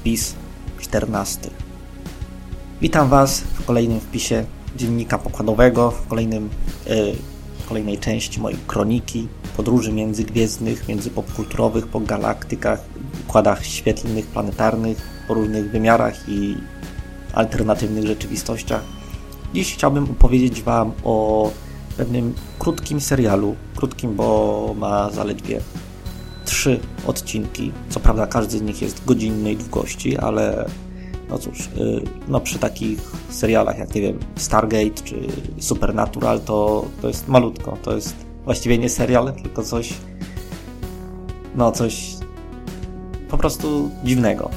Wpis 14. Witam Was w kolejnym wpisie dziennika pokładowego, w kolejnym, yy, kolejnej części mojej kroniki podróży międzygwiezdnych, międzypopkulturowych, po galaktykach, układach świetlnych, planetarnych, po różnych wymiarach i alternatywnych rzeczywistościach. Dziś chciałbym opowiedzieć Wam o pewnym krótkim serialu, krótkim, bo ma zaledwie trzy odcinki. Co prawda każdy z nich jest godzinnej długości, ale no cóż, y, no przy takich serialach jak, nie wiem, Stargate czy Supernatural to, to jest malutko. To jest właściwie nie serial, tylko coś, no coś po prostu dziwnego.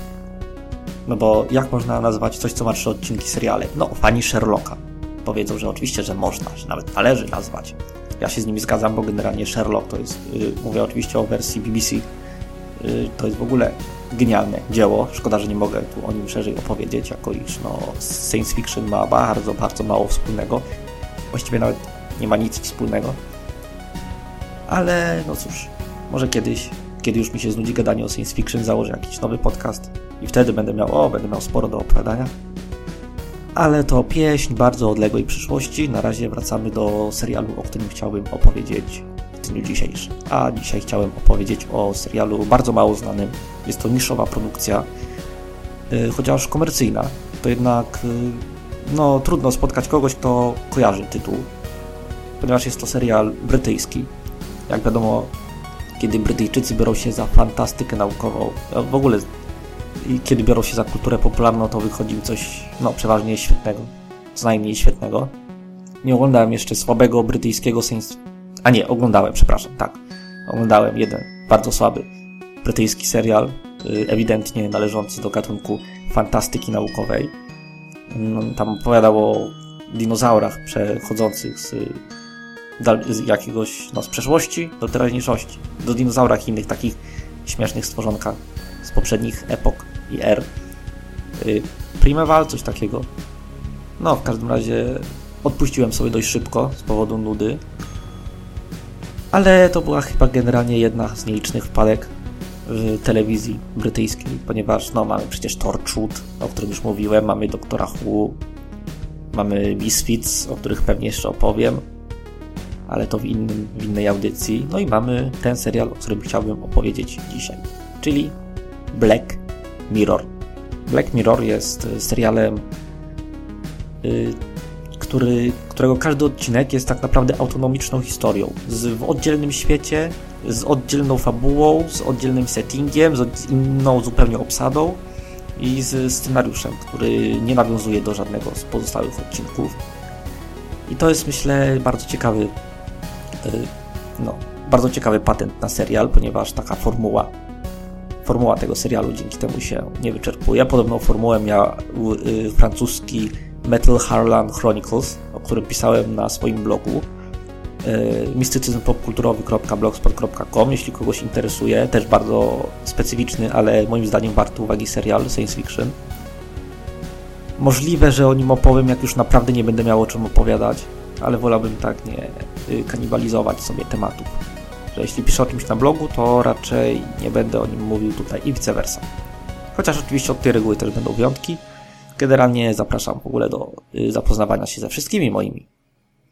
No bo jak można nazwać coś, co ma trzy odcinki seriale? No, fani Sherlocka powiedzą, że oczywiście, że można, że nawet należy nazwać. Ja się z nimi zgadzam, bo generalnie Sherlock to jest, yy, mówię oczywiście o wersji BBC, yy, to jest w ogóle genialne dzieło. Szkoda, że nie mogę tu o nim szerzej opowiedzieć, jako iż no, science fiction ma bardzo, bardzo mało wspólnego. Właściwie nawet nie ma nic wspólnego. Ale no cóż, może kiedyś, kiedy już mi się znudzi gadanie o science fiction, założę jakiś nowy podcast i wtedy będę miał, o, będę miał sporo do opowiadania. Ale to pieśń bardzo odległej przyszłości. Na razie wracamy do serialu, o którym chciałbym opowiedzieć w dniu dzisiejszym. A dzisiaj chciałem opowiedzieć o serialu bardzo mało znanym. Jest to niszowa produkcja, yy, chociaż komercyjna. To jednak yy, no, trudno spotkać kogoś, kto kojarzy tytuł, ponieważ jest to serial brytyjski. Jak wiadomo, kiedy Brytyjczycy biorą się za fantastykę naukową, w ogóle kiedy biorą się za kulturę popularną, to wychodzi coś, no, przeważnie świetnego. Co najmniej świetnego. Nie oglądałem jeszcze słabego brytyjskiego science... A nie, oglądałem, przepraszam, tak. Oglądałem jeden bardzo słaby brytyjski serial, y, ewidentnie należący do gatunku fantastyki naukowej. No, tam opowiadał o dinozaurach przechodzących z, z jakiegoś, no, z przeszłości do teraźniejszości. Do dinozaurach i innych takich śmiesznych stworzonkach z poprzednich epok i er. Y, Primeval, coś takiego. No, w każdym razie odpuściłem sobie dość szybko z powodu nudy. Ale to była chyba generalnie jedna z nielicznych wpadek w telewizji brytyjskiej, ponieważ no, mamy przecież Torchwood, o którym już mówiłem, mamy Doktora Who, mamy Misfits, o których pewnie jeszcze opowiem, ale to w, innym, w innej audycji. No i mamy ten serial, o którym chciałbym opowiedzieć dzisiaj, czyli Black Mirror. Black Mirror jest serialem, yy, który, którego każdy odcinek jest tak naprawdę autonomiczną historią. Z, w oddzielnym świecie, z oddzielną fabułą, z oddzielnym settingiem, z inną zupełnie obsadą i z scenariuszem, który nie nawiązuje do żadnego z pozostałych odcinków. I to jest myślę bardzo ciekawy, yy, no, bardzo ciekawy patent na serial, ponieważ taka formuła formuła tego serialu dzięki temu się nie wyczerpuje. Podobną formułę miał y, francuski Metal Harlan Chronicles, o którym pisałem na swoim blogu y, mistycyzmpopkulturowy.blogspot.com jeśli kogoś interesuje, też bardzo specyficzny, ale moim zdaniem warty uwagi serial science fiction. Możliwe, że o nim opowiem, jak już naprawdę nie będę miał o czym opowiadać, ale wolałbym tak nie y, kanibalizować sobie tematów że jeśli piszę o czymś na blogu, to raczej nie będę o nim mówił tutaj i vice versa. Chociaż oczywiście od tej reguły też będą wyjątki. Generalnie zapraszam w ogóle do y, zapoznawania się ze wszystkimi moimi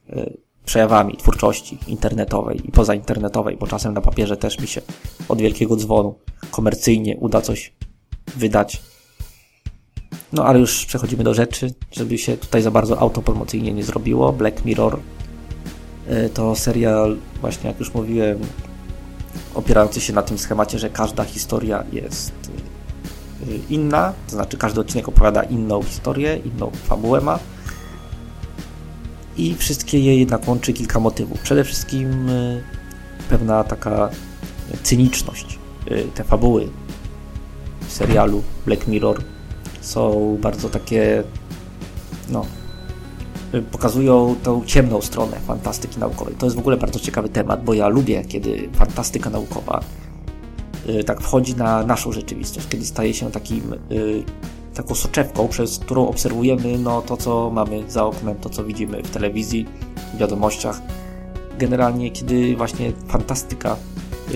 y, przejawami twórczości internetowej i pozainternetowej, bo czasem na papierze też mi się od wielkiego dzwonu komercyjnie uda coś wydać. No ale już przechodzimy do rzeczy, żeby się tutaj za bardzo autopromocyjnie nie zrobiło. Black Mirror to serial, właśnie jak już mówiłem, opierający się na tym schemacie, że każda historia jest e, inna, to znaczy każdy odcinek opowiada inną historię, inną fabułę ma i wszystkie je jednak łączy kilka motywów. Przede wszystkim e, pewna taka cyniczność. Te fabuły w serialu Black Mirror są bardzo takie no, pokazują tą ciemną stronę fantastyki naukowej. To jest w ogóle bardzo ciekawy temat, bo ja lubię, kiedy fantastyka naukowa y, tak wchodzi na naszą rzeczywistość, kiedy staje się takim y, taką soczewką, przez którą obserwujemy no, to, co mamy za oknem, to, co widzimy w telewizji, w wiadomościach. Generalnie, kiedy właśnie fantastyka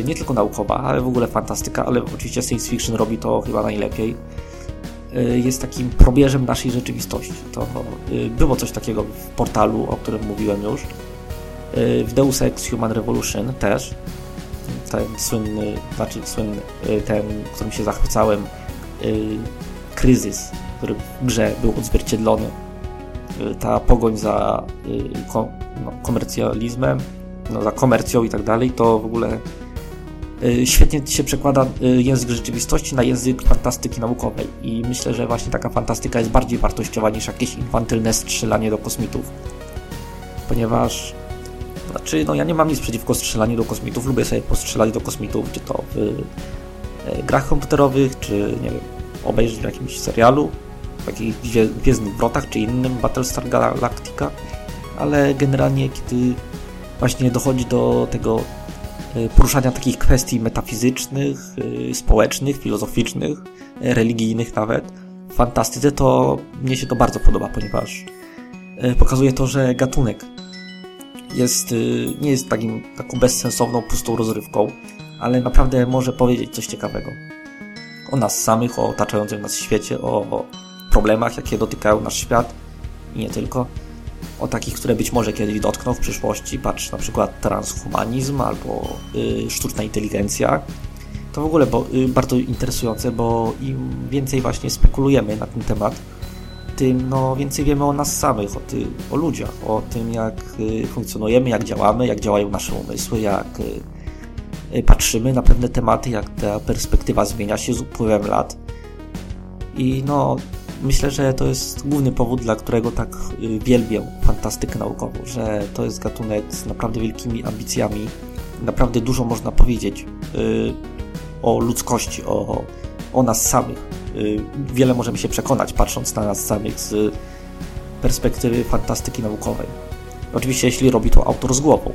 nie tylko naukowa, ale w ogóle fantastyka, ale oczywiście science fiction robi to chyba najlepiej. Jest takim probierzem naszej rzeczywistości. To było coś takiego w portalu, o którym mówiłem już. W Deus Ex Human Revolution też. Ten słynny, znaczy słynny, ten, którym się zachwycałem, kryzys, który w grze był odzwierciedlony. Ta pogoń za no, komercjalizmem, no, za komercją i tak dalej, to w ogóle y, świetnie się przekłada y, język rzeczywistości na język fantastyki naukowej. I myślę, że właśnie taka fantastyka jest bardziej wartościowa niż jakieś infantylne strzelanie do kosmitów. Ponieważ znaczy, no ja nie mam nic przeciwko strzelaniu do kosmitów, lubię sobie postrzelać do kosmitów, czy to w e, grach komputerowych, czy nie wiem, obejrzeć w jakimś serialu, w jakichś Gwiezdnych Wrotach, czy innym Battlestar Galactica, ale generalnie kiedy właśnie dochodzi do tego poruszania takich kwestii metafizycznych, e, społecznych, filozoficznych, e, religijnych nawet. W fantastyce, to mnie się to bardzo podoba, ponieważ pokazuje to, że gatunek jest, nie jest takim, taką bezsensowną, pustą rozrywką, ale naprawdę może powiedzieć coś ciekawego. O nas samych, o otaczającym nas świecie, o problemach, jakie dotykają nasz świat i nie tylko o takich, które być może kiedyś dotkną w przyszłości, patrz na przykład transhumanizm albo y, sztuczna inteligencja. To w ogóle bo, y, bardzo interesujące, bo im więcej właśnie spekulujemy na ten temat, tym no, więcej wiemy o nas samych, o, ty, o ludziach, o tym jak y, funkcjonujemy, jak działamy, jak działają nasze umysły, jak y, y, patrzymy na pewne tematy, jak ta perspektywa zmienia się z upływem lat. I no, myślę, że to jest główny powód, dla którego tak y, wielbię fantastykę naukową, że to jest gatunek z naprawdę wielkimi ambicjami. Naprawdę dużo można powiedzieć y, o ludzkości, o, o nas samych. Y, wiele możemy się przekonać, patrząc na nas samych z perspektywy fantastyki naukowej. Oczywiście, jeśli robi to autor z głową.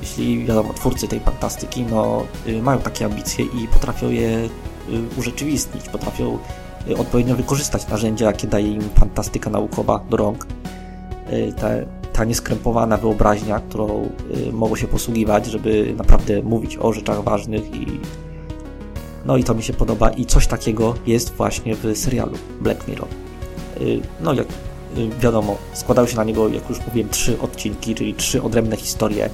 Jeśli, wiadomo, twórcy tej fantastyki no, mają takie ambicje i potrafią je urzeczywistnić, potrafią odpowiednio wykorzystać narzędzia, jakie daje im fantastyka naukowa do rąk. Y, ta, ta nieskrępowana wyobraźnia, którą y, mogą się posługiwać, żeby naprawdę mówić o rzeczach ważnych i no i to mi się podoba i coś takiego jest właśnie w serialu Black Mirror. No jak wiadomo, składają się na niego, jak już mówiłem, trzy odcinki, czyli trzy odrębne historie.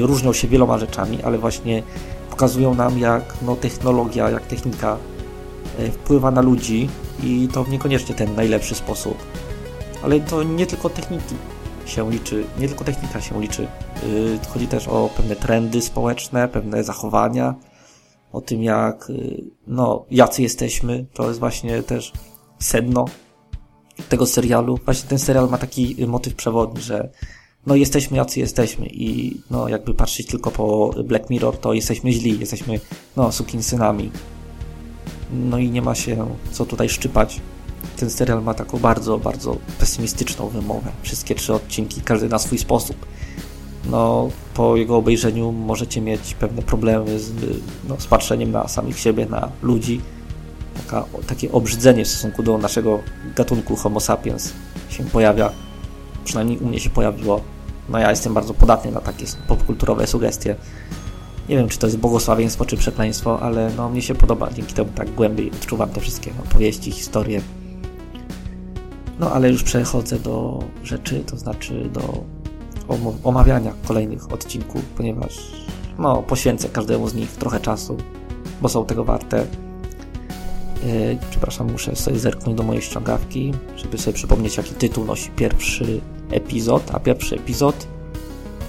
Różnią się wieloma rzeczami, ale właśnie pokazują nam, jak no, technologia, jak technika wpływa na ludzi i to niekoniecznie ten najlepszy sposób. Ale to nie tylko techniki się liczy, nie tylko technika się liczy. E, chodzi też o pewne trendy społeczne, pewne zachowania, o tym jak, e, no, jacy jesteśmy. To jest właśnie też sedno tego serialu. Właśnie ten serial ma taki motyw przewodni, że no jesteśmy jacy jesteśmy i no jakby patrzeć tylko po Black Mirror, to jesteśmy źli, jesteśmy no sukinsynami, no i nie ma się co tutaj szczypać. Ten serial ma taką bardzo, bardzo pesymistyczną wymowę. Wszystkie trzy odcinki, każdy na swój sposób. No, po jego obejrzeniu możecie mieć pewne problemy z, no, z patrzeniem na samych siebie, na ludzi. Taka, takie obrzydzenie w stosunku do naszego gatunku Homo sapiens się pojawia. Przynajmniej u mnie się pojawiło. No ja jestem bardzo podatny na takie popkulturowe sugestie. Nie wiem, czy to jest błogosławieństwo, czy przekleństwo, ale no, mnie się podoba. Dzięki temu tak głębiej odczuwam te wszystkie opowieści, historie. No, ale już przechodzę do rzeczy, to znaczy do omawiania kolejnych odcinków, ponieważ no, poświęcę każdemu z nich trochę czasu, bo są tego warte. Yy, przepraszam, muszę sobie zerknąć do mojej ściągawki, żeby sobie przypomnieć, jaki tytuł nosi pierwszy epizod, a pierwszy epizod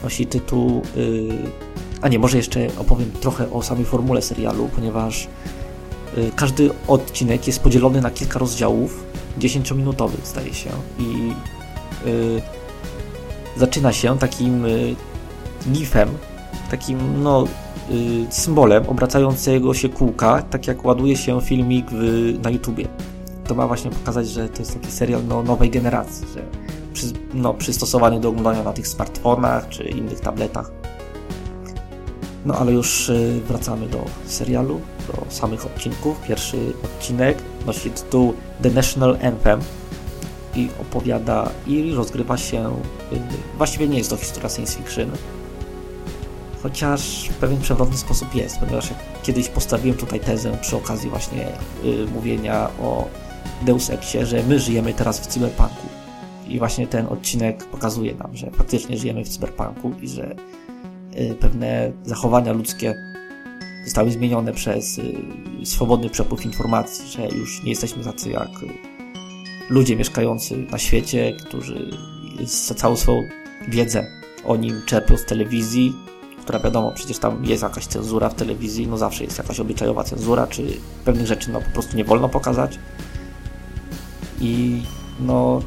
nosi tytuł yy, a nie, może jeszcze opowiem trochę o samej formule serialu, ponieważ y, każdy odcinek jest podzielony na kilka rozdziałów, 10-minutowych zdaje się i y, zaczyna się takim y, gifem, takim no y, symbolem obracającego się kółka, tak jak ładuje się filmik w, na YouTubie. To ma właśnie pokazać, że to jest taki serial no, nowej generacji, że przy, no, przystosowany do oglądania na tych smartfonach czy innych tabletach. No ale już y, wracamy do serialu, do samych odcinków. Pierwszy odcinek nosi tytuł The National Anthem i opowiada i rozgrywa się, y, właściwie nie jest to historia science fiction. chociaż w pewien przewrotny sposób jest, ponieważ jak kiedyś postawiłem tutaj tezę przy okazji właśnie y, mówienia o Deus Exie, że my żyjemy teraz w cyberpunku. I właśnie ten odcinek pokazuje nam, że faktycznie żyjemy w cyberpunku i że pewne zachowania ludzkie zostały zmienione przez y, swobodny przepływ informacji, że już nie jesteśmy tacy jak y, ludzie mieszkający na świecie, którzy całą swoją wiedzę o nim czerpią z telewizji, która wiadomo, przecież tam jest jakaś cenzura w telewizji, no zawsze jest jakaś obyczajowa cenzura, czy pewnych rzeczy no po prostu nie wolno pokazać. I no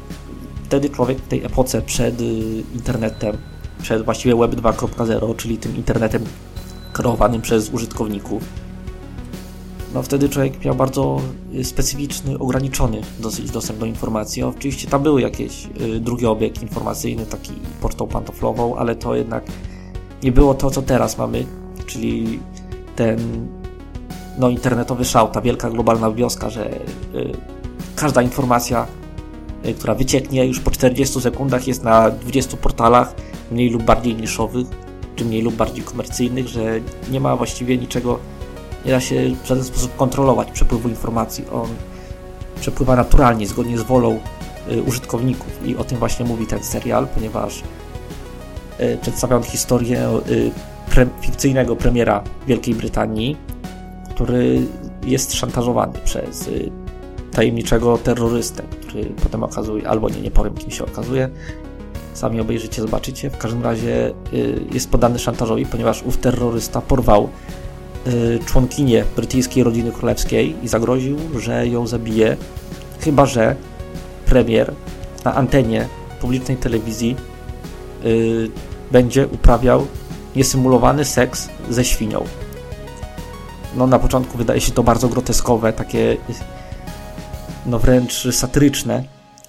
wtedy człowiek w tej epoce przed y, internetem, przed właściwie Web 2.0, czyli tym internetem kreowanym przez użytkowników, no wtedy człowiek miał bardzo y, specyficzny, ograniczony dosyć dostęp do informacji. Oczywiście tam były jakieś y, drugi obieg informacyjny, taki pocztą pantoflową, ale to jednak nie było to, co teraz mamy, czyli ten no, internetowy szał, ta wielka globalna wioska, że y, każda informacja, która wycieknie już po 40 sekundach jest na 20 portalach, mniej lub bardziej niszowych, czy mniej lub bardziej komercyjnych, że nie ma właściwie niczego, nie da się w żaden sposób kontrolować przepływu informacji. On przepływa naturalnie, zgodnie z wolą y, użytkowników i o tym właśnie mówi ten serial, ponieważ y, przedstawiał historię y, pre fikcyjnego premiera Wielkiej Brytanii, który jest szantażowany przez y, tajemniczego terrorystę, który potem okazuje, albo nie, nie powiem kim się okazuje, sami obejrzycie, zobaczycie. W każdym razie y, jest podany szantażowi, ponieważ ów terrorysta porwał y, członkinię brytyjskiej rodziny królewskiej i zagroził, że ją zabije, chyba że premier na antenie publicznej telewizji y, będzie uprawiał niesymulowany seks ze świnią. No na początku wydaje się to bardzo groteskowe, takie no wręcz satyryczne,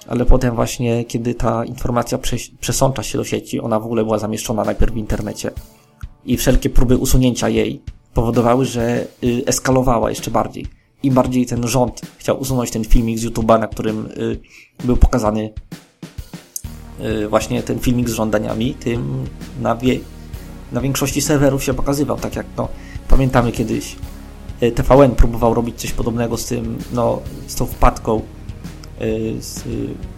ale potem właśnie, kiedy ta informacja przesącza się do sieci, ona w ogóle była zamieszczona najpierw w internecie i wszelkie próby usunięcia jej powodowały, że y, eskalowała jeszcze bardziej. Im bardziej ten rząd chciał usunąć ten filmik z YouTube'a, na którym y, był pokazany y, właśnie ten filmik z żądaniami, tym na, wie, na większości serwerów się pokazywał, tak jak no, pamiętamy kiedyś TVN próbował robić coś podobnego z tym, no, z tą wpadką Y, z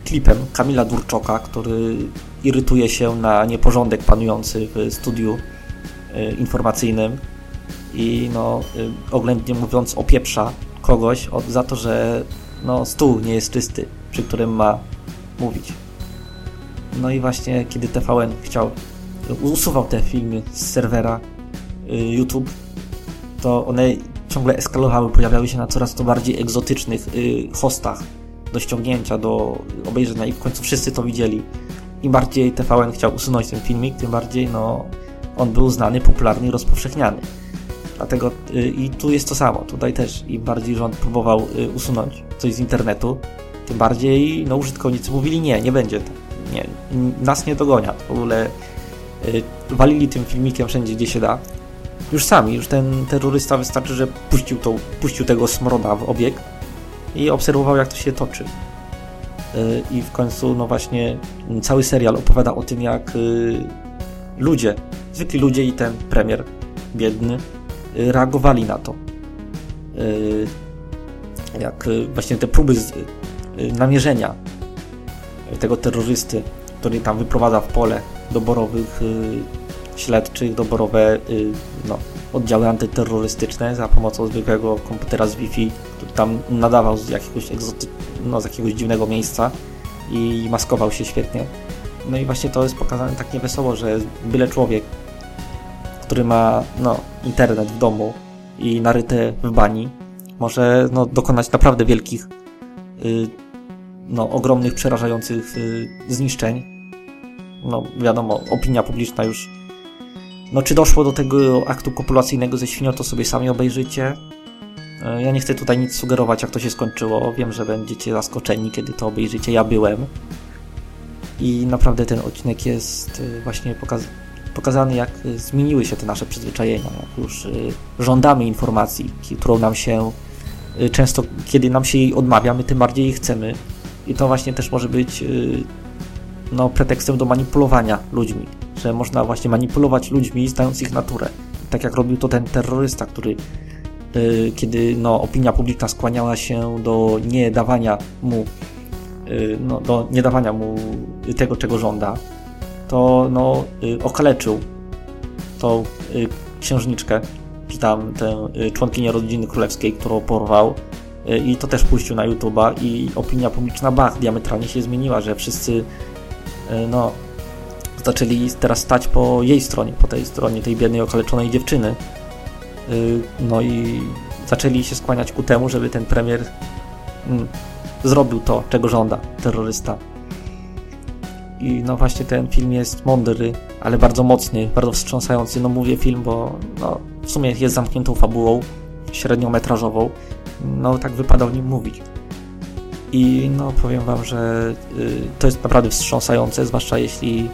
klipem Kamila Durczoka, który irytuje się na nieporządek panujący w studiu y, informacyjnym i no, y, oględnie mówiąc opieprza kogoś za to, że no, stół nie jest czysty, przy którym ma mówić. No i właśnie kiedy TVN chciał, usuwał te filmy z serwera YouTube, to one ciągle eskalowały, pojawiały się na coraz to bardziej egzotycznych hostach do ściągnięcia, do obejrzenia i w końcu wszyscy to widzieli. Im bardziej TVN chciał usunąć ten filmik, tym bardziej no, on był znany, popularny i rozpowszechniany. Dlatego y, i tu jest to samo. Tutaj też im bardziej rząd próbował y, usunąć coś z internetu, tym bardziej no, użytkownicy mówili nie, nie będzie. Nie, nas nie dogonią. W ogóle y, walili tym filmikiem wszędzie, gdzie się da. Już sami, już ten terrorysta wystarczy, że puścił, tą, puścił tego smroda w obieg, i obserwował, jak to się toczy. Y, I w końcu, no właśnie, cały serial opowiada o tym, jak y, ludzie, zwykli ludzie i ten premier biedny y, reagowali na to. Jak właśnie te próby namierzenia tego terrorysty, który tam wyprowadza w pole doborowych śledczych, doborowe no, oddziały antyterrorystyczne za pomocą zwykłego komputera z Wi-Fi, który tam nadawał z jakiegoś, egzoty- no, z jakiegoś dziwnego miejsca i maskował się świetnie. No i właśnie to jest pokazane tak niewesoło, że byle człowiek, który ma no, internet w domu i naryte w bani, może no, dokonać naprawdę wielkich, yy, no, ogromnych, przerażających yy, zniszczeń. No wiadomo, opinia publiczna już no, czy doszło do tego aktu kopulacyjnego ze świnią, to sobie sami obejrzycie. E, ja nie chcę tutaj nic sugerować, jak to się skończyło. Wiem, że będziecie zaskoczeni, kiedy to obejrzycie. Ja byłem. I naprawdę ten odcinek jest e, właśnie pokaz pokazany, jak zmieniły się te nasze przyzwyczajenia. Jak już e, żądamy informacji, którą nam się często, kiedy nam się jej odmawia, my tym bardziej jej chcemy. I to właśnie też może być no, pretekstem do manipulowania ludźmi że można właśnie manipulować ludźmi, znając ich naturę. Tak jak robił to ten terrorysta, który y, kiedy no, opinia publiczna skłaniała się do niedawania mu y, no, do niedawania mu tego, czego żąda, to no, y, okaleczył tą księżniczkę, czy tam tę członkinię rodziny królewskiej, którą porwał i to też puścił na YouTube'a i opinia publiczna Bach diametralnie się zmieniła, że wszyscy no, zaczęli teraz stać po jej stronie, po tej stronie tej biednej, okaleczonej dziewczyny. Y, no i zaczęli się skłaniać ku temu, żeby ten premier mm, zrobił to, czego żąda terrorysta. I no właśnie ten film jest mądry, ale bardzo mocny, bardzo wstrząsający. No mówię film, bo no, w sumie jest zamkniętą fabułą, średniometrażową. No tak wypada o nim mówić. I no powiem wam, że y, to jest naprawdę wstrząsające, zwłaszcza jeśli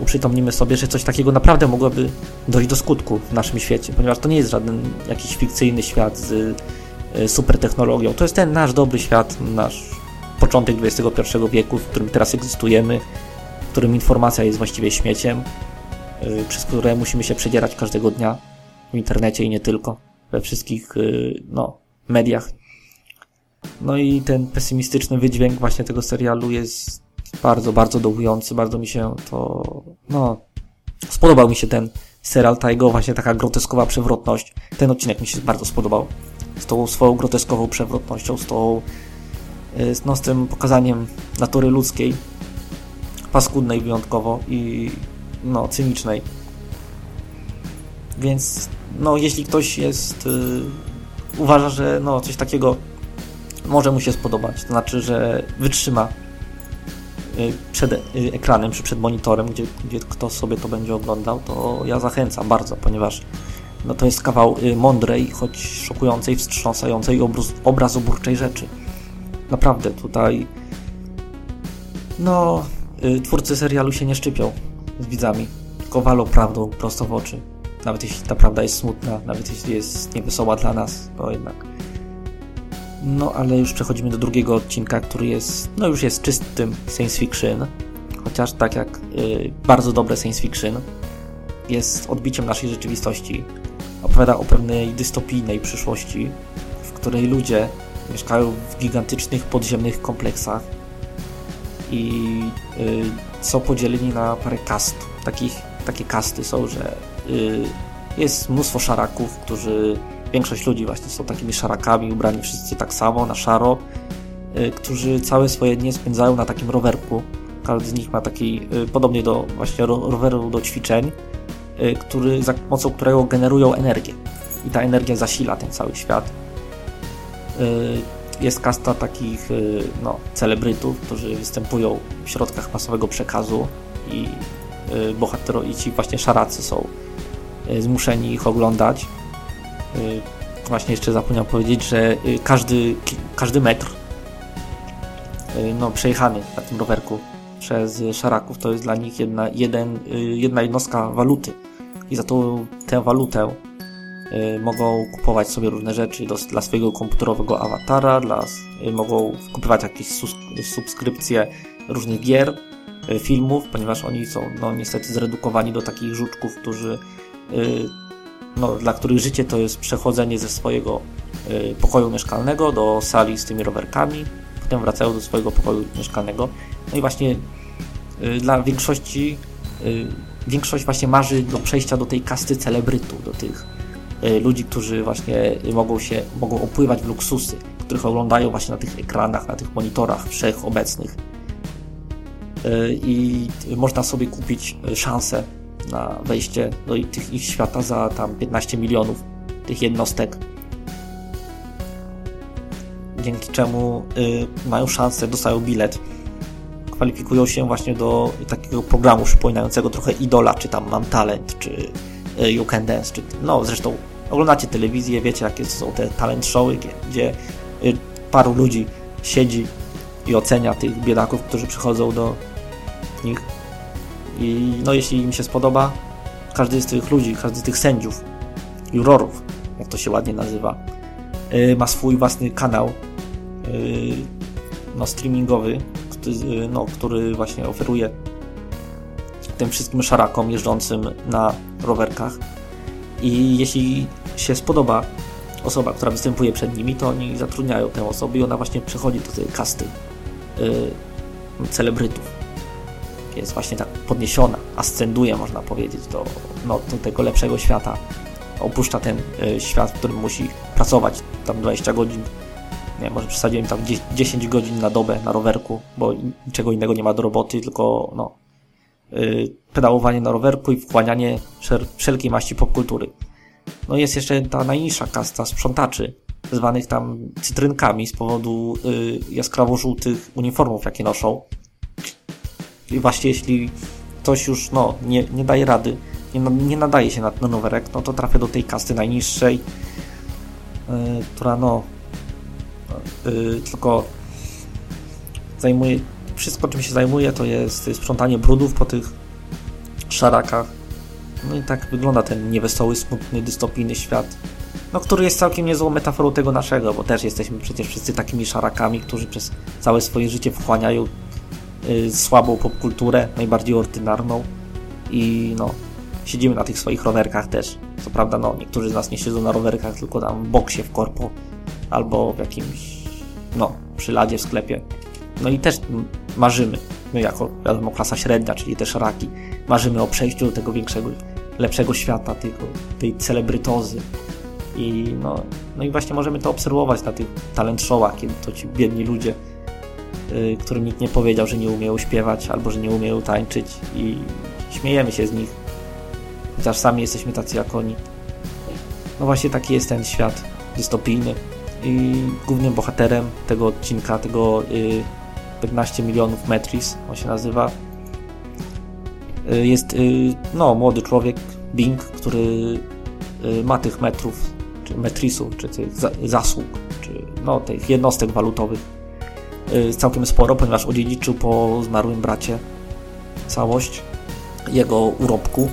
uprzytomnimy sobie, że coś takiego naprawdę mogłoby dojść do skutku w naszym świecie, ponieważ to nie jest żaden jakiś fikcyjny świat z e, super technologią. To jest ten nasz dobry świat, nasz początek XXI wieku, w którym teraz egzystujemy, w którym informacja jest właściwie śmieciem, e, przez które musimy się przedzierać każdego dnia w internecie i nie tylko, we wszystkich e, no, mediach. No i ten pesymistyczny wydźwięk właśnie tego serialu jest bardzo, bardzo dołujący, bardzo mi się to, no, spodobał mi się ten serial, ta jego właśnie taka groteskowa przewrotność. Ten odcinek mi się bardzo spodobał. Z tą swoją groteskową przewrotnością, z tą, y, no, z tym pokazaniem natury ludzkiej, paskudnej wyjątkowo i, no, cynicznej. Więc, no, jeśli ktoś jest, yy, uważa, że, no, coś takiego może mu się spodobać, to znaczy, że wytrzyma Y, przed y, ekranem czy przed monitorem, gdzie, gdzie kto sobie to będzie oglądał, to ja zachęcam bardzo, ponieważ no to jest kawał y, mądrej, choć szokującej, wstrząsającej obraz, obrazoburczej rzeczy. Naprawdę tutaj no twórcy serialu się nie szczypią z widzami, tylko walą prawdą prosto w oczy. Nawet jeśli ta prawda jest smutna, nawet jeśli jest niewesoła dla nas, to jednak no ale już przechodzimy do drugiego odcinka, który jest, no już jest czystym science fiction, chociaż tak jak y, bardzo dobre science fiction, jest odbiciem naszej rzeczywistości. Opowiada o pewnej dystopijnej przyszłości, w której ludzie mieszkają w gigantycznych podziemnych kompleksach i y, są podzieleni na parę kast. Takich, takie kasty są, że y, jest mnóstwo szaraków, którzy większość ludzi właśnie są takimi szarakami, ubrani wszyscy tak samo, na szaro, y, którzy całe swoje dnie spędzają na takim rowerku. Każdy z nich ma taki, y, podobnie do właśnie roweru do ćwiczeń, y, który, za pomocą którego generują energię. I ta energia zasila ten cały świat. Jest kasta takich no, celebrytów, którzy występują w środkach masowego przekazu i bohaterowie, i ci właśnie szaracy są zmuszeni ich oglądać właśnie jeszcze zapomniałem powiedzieć, że y, każdy, każdy metr y, no, przejechany na tym rowerku przez szaraków to jest dla nich jedna, jeden, jedna jednostka waluty. I za tą tę walutę mogą kupować sobie różne rzeczy. Do, dla swojego komputerowego awatara, dla, mogą kupować jakieś subskrypcje różnych gier, filmów, ponieważ oni są no, niestety zredukowani do takich żuczków, którzy no, dla których życie to jest przechodzenie ze swojego y, pokoju mieszkalnego do sali z tymi rowerkami, potem wracają do swojego pokoju mieszkalnego. No i właśnie y, dla większości, y, większość właśnie marzy do przejścia do tej kasty celebrytów, do tych ludzi, którzy właśnie mogą się, mogą opływać w luksusy, których oglądają właśnie na tych ekranach, na tych monitorach wszechobecnych. I można sobie kupić szansę na wejście do tych ich świata za tam 15 milionów tych jednostek. Dzięki czemu y, mają szansę, dostają bilet. Kwalifikują się właśnie do takiego programu przypominającego trochę Idola, czy tam Mam Talent, czy y, You Can Dance, czy no zresztą oglądacie telewizję, wiecie jakie są te talent showy, gdzie y, paru ludzi siedzi i ocenia tych biedaków, którzy przychodzą do nich i no jeśli im się spodoba, każdy z tych ludzi, każdy z tych sędziów, jurorów, jak to się ładnie nazywa, yy, ma swój własny kanał yy, no, streamingowy, który, no, który właśnie oferuje tym wszystkim szarakom jeżdżącym na rowerkach. I jeśli się spodoba osoba, która występuje przed nimi, to oni zatrudniają tę osobę i ona właśnie przechodzi do tej kasty yy, celebrytów. Jest właśnie tak podniesiona, ascenduje, można powiedzieć, do, no, do tego lepszego świata. Opuszcza ten y, świat, w którym musi pracować tam 20 godzin nie, może przesadziłem tam 10 godzin na dobę na rowerku, bo niczego innego nie ma do roboty, tylko no, yy, pedałowanie na rowerku i wchłanianie wszelkiej maści popkultury. No jest jeszcze ta najniższa kasta sprzątaczy, zwanych tam cytrynkami z powodu yy, jaskrawo-żółtych uniformów, jakie noszą. I właśnie jeśli ktoś już no, nie, nie daje rady, nie, nie nadaje się na, na rowerek, no to trafia do tej kasty najniższej, yy, która no yy, tylko zajmuje, wszystko czym się zajmuje to jest sprzątanie brudów po tych szarakach. No i tak wygląda ten niewesoły, smutny, dystopijny świat, no, który jest całkiem niezłą metaforą tego naszego, bo też jesteśmy przecież wszyscy takimi szarakami, którzy przez całe swoje życie wchłaniają słabą popkulturę, najbardziej ordynarną i no, siedzimy na tych swoich rowerkach też. Co prawda, no, niektórzy z nas nie siedzą na rowerkach, tylko tam w boksie w korpo albo w jakimś, no, przy ladzie w sklepie. No i też marzymy, my jako, wiadomo, klasa średnia, czyli też raki, marzymy o przejściu do tego większego, lepszego świata, tego, tej celebrytozy. I no, no i właśnie możemy to obserwować na tych talent showach, kiedy to ci biedni ludzie, którym nikt nie powiedział, że nie umieją śpiewać albo że nie umieją tańczyć i śmiejemy się z nich, chociaż sami jesteśmy tacy jak oni. No właśnie taki jest ten świat dystopijny i głównym bohaterem tego odcinka, tego y, 15 milionów metris, on się nazywa, y, jest y, no, młody człowiek, Bing, który y, ma tych metrów, czy metrisów, czy tych za, zasług, czy no, tych jednostek walutowych y, całkiem sporo, ponieważ odziedziczył po zmarłym bracie całość jego urobku.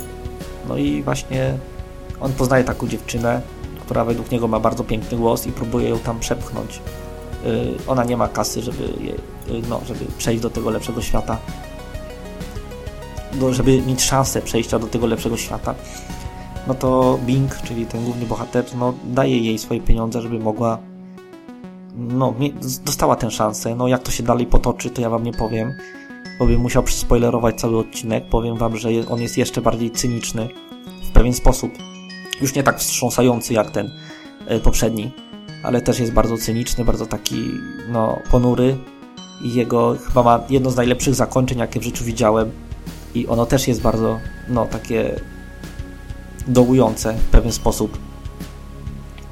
No i właśnie on poznaje taką dziewczynę, która według niego ma bardzo piękny głos i próbuje ją tam przepchnąć. Y, ona nie ma kasy, żeby, je, y, no, żeby przejść do tego lepszego świata. Do, żeby mieć szansę przejścia do tego lepszego świata. No to Bing, czyli ten główny bohater, no, daje jej swoje pieniądze, żeby mogła no, dostała tę szansę. No, jak to się dalej potoczy, to ja wam nie powiem, bo bym musiał spoilerować cały odcinek. Powiem wam, że on jest jeszcze bardziej cyniczny w pewien sposób już nie tak wstrząsający jak ten e, poprzedni, ale też jest bardzo cyniczny, bardzo taki no, ponury i jego chyba ma jedno z najlepszych zakończeń, jakie w życiu widziałem i ono też jest bardzo no, takie dołujące w pewien sposób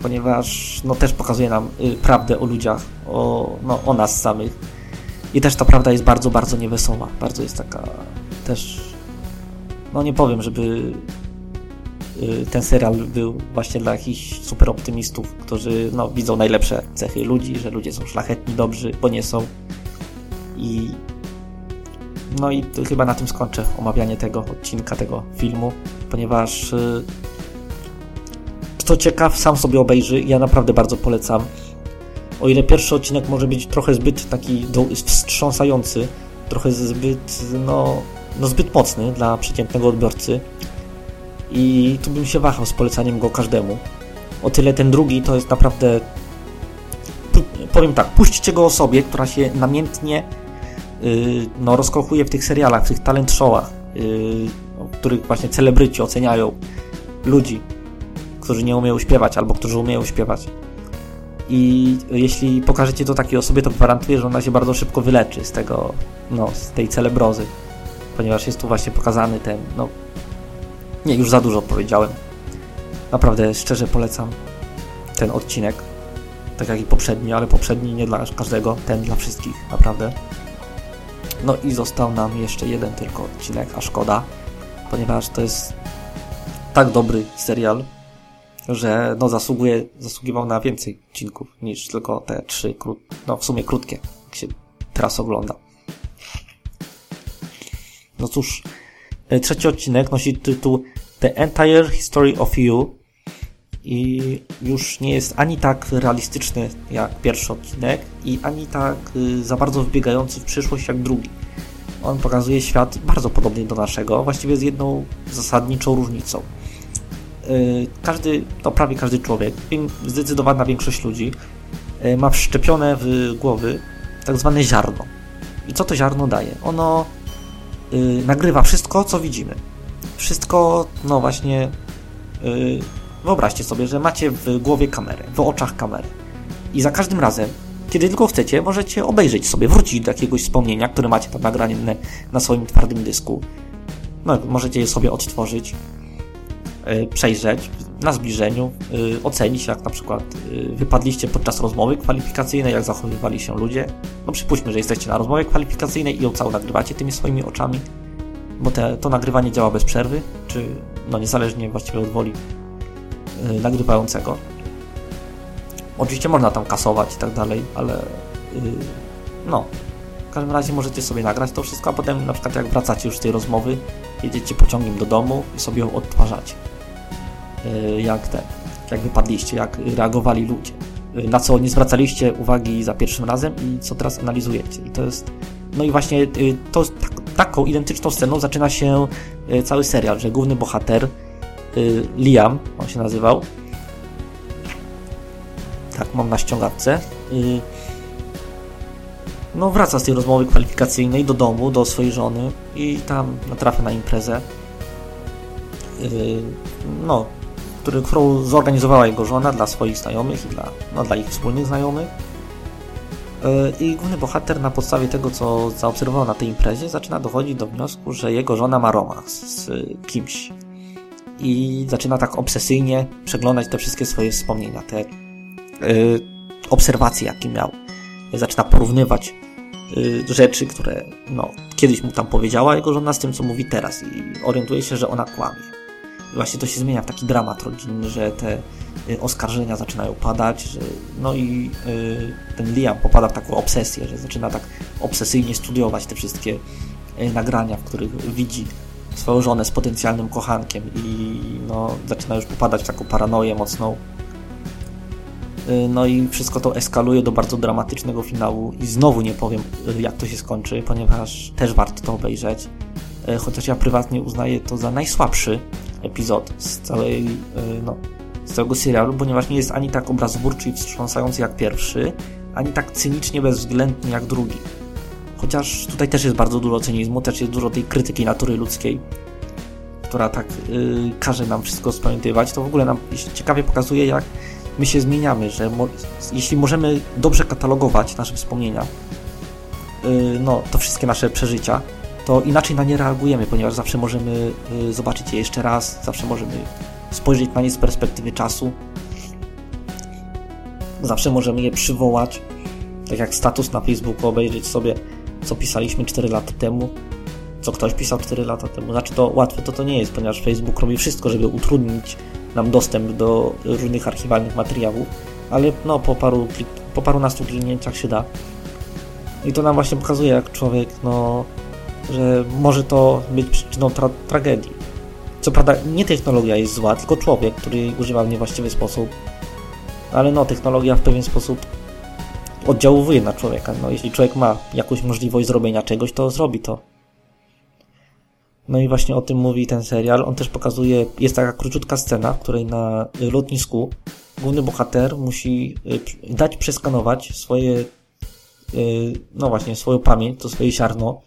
ponieważ no, też pokazuje nam y, prawdę o ludziach, o, no, o nas samych i też ta prawda jest bardzo, bardzo niewesoła, bardzo jest taka też no nie powiem, żeby Y, ten serial był właśnie dla jakichś super optymistów, którzy no, widzą najlepsze cechy ludzi, że ludzie są szlachetni, dobrzy, bo nie są. I no i chyba na tym skończę omawianie tego odcinka, tego filmu, ponieważ y, kto ciekaw, sam sobie obejrzy. Ja naprawdę bardzo polecam. O ile pierwszy odcinek może być trochę zbyt taki wstrząsający, trochę zbyt, no, no zbyt mocny dla przeciętnego odbiorcy, i tu bym się wahał z polecaniem go każdemu. O tyle ten drugi to jest naprawdę powiem tak, puśćcie go osobie, która się namiętnie yy, no, rozkochuje w tych serialach, w tych talent showach, yy, których właśnie celebryci oceniają ludzi, którzy nie umieją śpiewać albo którzy umieją śpiewać. I jeśli pokażecie to takiej osobie, to gwarantuję, że ona się bardzo szybko wyleczy z tego, no, z tej celebrozy, ponieważ jest tu właśnie pokazany ten, no, nie, już za dużo powiedziałem. Naprawdę szczerze polecam ten odcinek. Tak jak i poprzedni, ale poprzedni nie dla każdego, ten dla wszystkich, naprawdę. No i został nam jeszcze jeden tylko odcinek, a szkoda, ponieważ to jest tak dobry serial, że no zasługuje, zasługiwał na więcej odcinków niż tylko te trzy, krót, no w sumie krótkie, jak się teraz ogląda. No cóż, E, trzeci odcinek nosi tytuł The Entire History of You i już nie jest ani tak realistyczny jak pierwszy odcinek i ani tak y, za bardzo wbiegający w przyszłość jak drugi. on pokazuje świat bardzo podobny do naszego, właściwie z jedną zasadniczą różnicą. Y, każdy, to prawie każdy człowiek, zdecydowana większość ludzi y, ma wszczepione w głowy tak zwane ziarno. I co to ziarno daje? Ono yy, nagrywa wszystko, co widzimy. Wszystko, no właśnie, wyobraźcie sobie, że macie w głowie kamerę, w oczach kamerę. I za każdym razem, kiedy tylko chcecie, możecie obejrzeć sobie, wrócić do jakiegoś wspomnienia, które macie tam nagrane na swoim twardym dysku. No, możecie je sobie odtworzyć, przejrzeć na zbliżeniu, yy, ocenić, jak na przykład yy, wypadliście podczas rozmowy kwalifikacyjnej, jak zachowywali się ludzie. No przypuśćmy, że jesteście na rozmowie kwalifikacyjnej i ją całą nagrywacie tymi swoimi oczami, bo te, to nagrywanie działa bez przerwy, czy no niezależnie właściwie od woli nagrywającego. Oczywiście można tam kasować i tak dalej, ale no, w każdym razie możecie sobie nagrać to wszystko, a potem na przykład jak wracacie już z tej rozmowy, jedziecie pociągiem do domu i sobie ją odtwarzacie. Y, jak te, jak wypadliście, jak reagowali ludzie, y, na co nie zwracaliście uwagi za pierwszym razem i co teraz analizujecie. I to jest, no i właśnie y, to, tak, taką identyczną sceną zaczyna się cały serial, że główny bohater Liam, on się nazywał, tak mam na ściągawce, no wraca z tej rozmowy kwalifikacyjnej do domu, do swojej żony i tam natrafia na imprezę. No, który, którą zorganizowała jego żona dla swoich znajomych i dla, no, dla ich wspólnych znajomych. E, I główny bohater na podstawie tego, co zaobserwował na tej imprezie, zaczyna dochodzić do wniosku, że jego żona ma romans z kimś. I zaczyna tak obsesyjnie przeglądać te wszystkie swoje wspomnienia, te y, obserwacje, jakie miał. Zaczyna porównywać y, rzeczy, które no, kiedyś mu tam powiedziała jego żona z tym, co mówi teraz i orientuje się, że ona kłamie właśnie to się zmienia w taki dramat rodzinny, że te y, oskarżenia zaczynają padać, że, no i y, ten Liam popada w taką obsesję, że zaczyna tak obsesyjnie studiować te wszystkie y, nagrania, w których widzi swoją żonę z potencjalnym kochankiem i no, zaczyna już popadać w taką paranoję mocną. No i wszystko to eskaluje do bardzo dramatycznego finału i znowu nie powiem jak to się skończy, ponieważ też warto to obejrzeć. Chociaż ja prywatnie uznaję to za najsłabszy epizod z całej, no, z całego serialu, ponieważ nie jest ani tak obrazotwórczy i wstrząsający jak pierwszy, ani tak cynicznie bezwzględny jak drugi. Chociaż tutaj też jest bardzo dużo cynizmu, też jest dużo tej krytyki natury ludzkiej, która tak yy, każe nam wszystko spamiętywać, to w ogóle nam ciekawie pokazuje, jak my się zmieniamy, że mo jeśli możemy dobrze katalogować nasze wspomnienia, yy, no, to wszystkie nasze przeżycia, to inaczej na nie reagujemy, ponieważ zawsze możemy y, zobaczyć je jeszcze raz, zawsze możemy spojrzeć na nie z perspektywy czasu, zawsze możemy je przywołać, tak jak status na Facebooku, obejrzeć sobie, co pisaliśmy 4 lata temu, co ktoś pisał 4 lata temu. Znaczy to łatwe to to nie jest, ponieważ Facebook robi wszystko, żeby utrudnić nam dostęp do różnych archiwalnych materiałów, ale no po paru, po parunastu kliknięciach się da. I to nam właśnie pokazuje, jak człowiek no, że może to być przyczyną tra tragedii. Co prawda nie technologia jest zła, tylko człowiek, który używa w niewłaściwy sposób. Ale no, technologia w pewien sposób oddziałuje na człowieka. No, jeśli człowiek ma jakąś możliwość zrobienia czegoś, to zrobi to. No i właśnie o tym mówi ten serial. On też pokazuje, jest taka króciutka scena, w której na lotnisku główny bohater musi y, dać przeskanować swoje, y, no właśnie, swoją pamięć, to swoje ziarno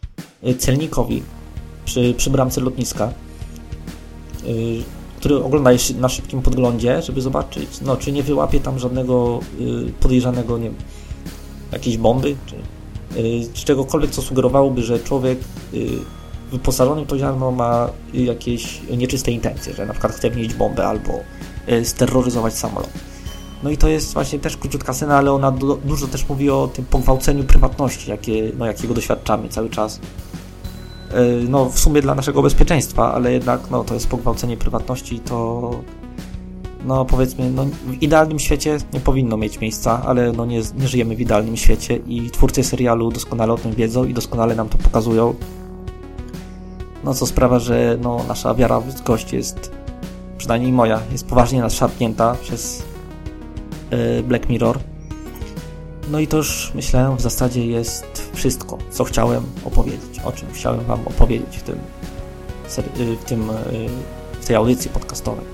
Y, celnikowi przy, przy bramce lotniska, który ogląda na szybkim podglądzie, żeby zobaczyć, no, czy nie wyłapie tam żadnego podejrzanego, nie wiem, jakiejś bomby, czy, czy czegokolwiek, co sugerowałoby, że człowiek wyposażony w to ziarno ma jakieś nieczyste intencje, że na przykład chce wnieść bombę albo steroryzować samolot. No i to jest właśnie też króciutka scena, ale ona dużo też mówi o tym pogwałceniu prywatności, jakie, no, jakiego doświadczamy cały czas Y, no w sumie dla naszego bezpieczeństwa, ale jednak no, to jest pogwałcenie prywatności, to no powiedzmy, no, w idealnym świecie nie powinno mieć miejsca, ale no nie, nie żyjemy w idealnym świecie i twórcy serialu doskonale o tym wiedzą i doskonale nam to pokazują. No co sprawia, że no, nasza wiara w ludzkość jest, przynajmniej moja, jest poważnie nadszarpnięta przez yy, Black Mirror. No i to już myślę w zasadzie jest wszystko, co chciałem opowiedzieć, o czym chciałem Wam opowiedzieć w tym, w, tym, w tej audycji podcastowej.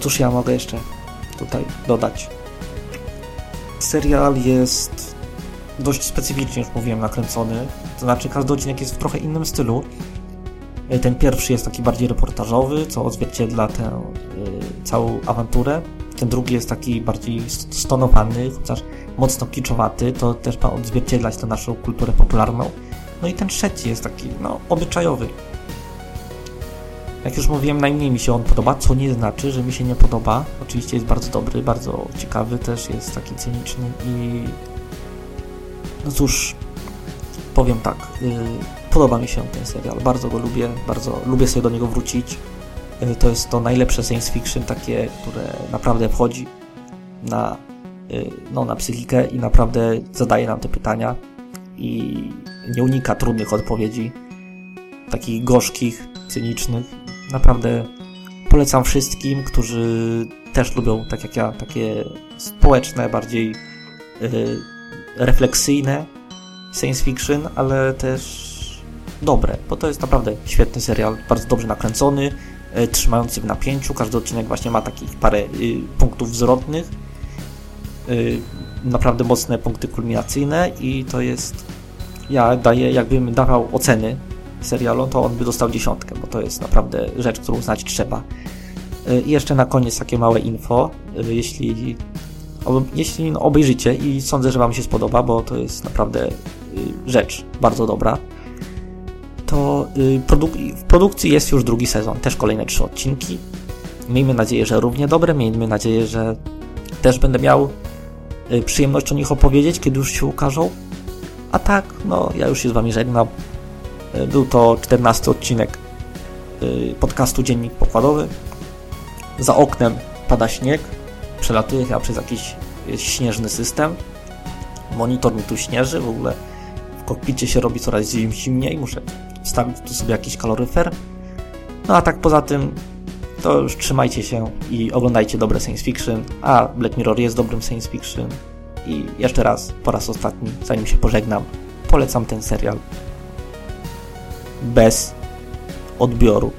Cóż ja mogę jeszcze tutaj dodać? Serial jest dość specyficznie, już mówiłem, nakręcony. To znaczy, każdy odcinek jest w trochę innym stylu. Ten pierwszy jest taki bardziej reportażowy, co odzwierciedla tę y, całą awanturę. Ten drugi jest taki bardziej stonowany, chociaż mocno kiczowaty, to też ma odzwierciedlać tę naszą kulturę popularną. No i ten trzeci jest taki, no, obyczajowy. Jak już mówiłem, najmniej mi się on podoba, co nie znaczy, że mi się nie podoba. Oczywiście jest bardzo dobry, bardzo ciekawy, też jest taki cyniczny i... No cóż, powiem tak, yy, podoba mi się ten serial, bardzo go lubię, bardzo lubię sobie do niego wrócić. Yy, to jest to najlepsze science fiction, takie, które naprawdę wchodzi na, yy, no, na psychikę i naprawdę zadaje nam te pytania i nie unika trudnych odpowiedzi, takich gorzkich, cynicznych Naprawdę polecam wszystkim, którzy też lubią, tak jak ja, takie społeczne, bardziej yy, refleksyjne science fiction, ale też dobre, bo to jest naprawdę świetny serial, bardzo dobrze nakręcony, yy, trzymający w napięciu. Każdy odcinek właśnie ma takich parę yy, punktów zwrotnych, y, naprawdę mocne punkty kulminacyjne i to jest ja daję, jakbym dawał oceny serialu, to on by dostał dziesiątkę, bo to jest naprawdę rzecz, którą znać trzeba. I jeszcze na koniec takie małe info, jeśli, jeśli obejrzycie i sądzę, że Wam się spodoba, bo to jest naprawdę y, rzecz bardzo dobra, to produk- w produkcji jest już drugi sezon, też kolejne trzy odcinki. Miejmy nadzieję, że równie dobre, miejmy nadzieję, że też będę miał przyjemność o nich opowiedzieć, kiedy już się ukażą. A tak, no ja już się z Wami żegnam. Był to 14 odcinek podcastu Dziennik Pokładowy. Za oknem pada śnieg, przelatuje chyba przez jakiś śnieżny system. Monitor mi tu śnieży, w ogóle w kokpicie się robi coraz zimniej, muszę wstawić tu sobie jakiś kaloryfer. No a tak poza tym, to już trzymajcie się i oglądajcie dobre science fiction, a Black Mirror jest dobrym science fiction. I jeszcze raz, po raz ostatni, zanim się pożegnam, polecam ten serial bez odbioru.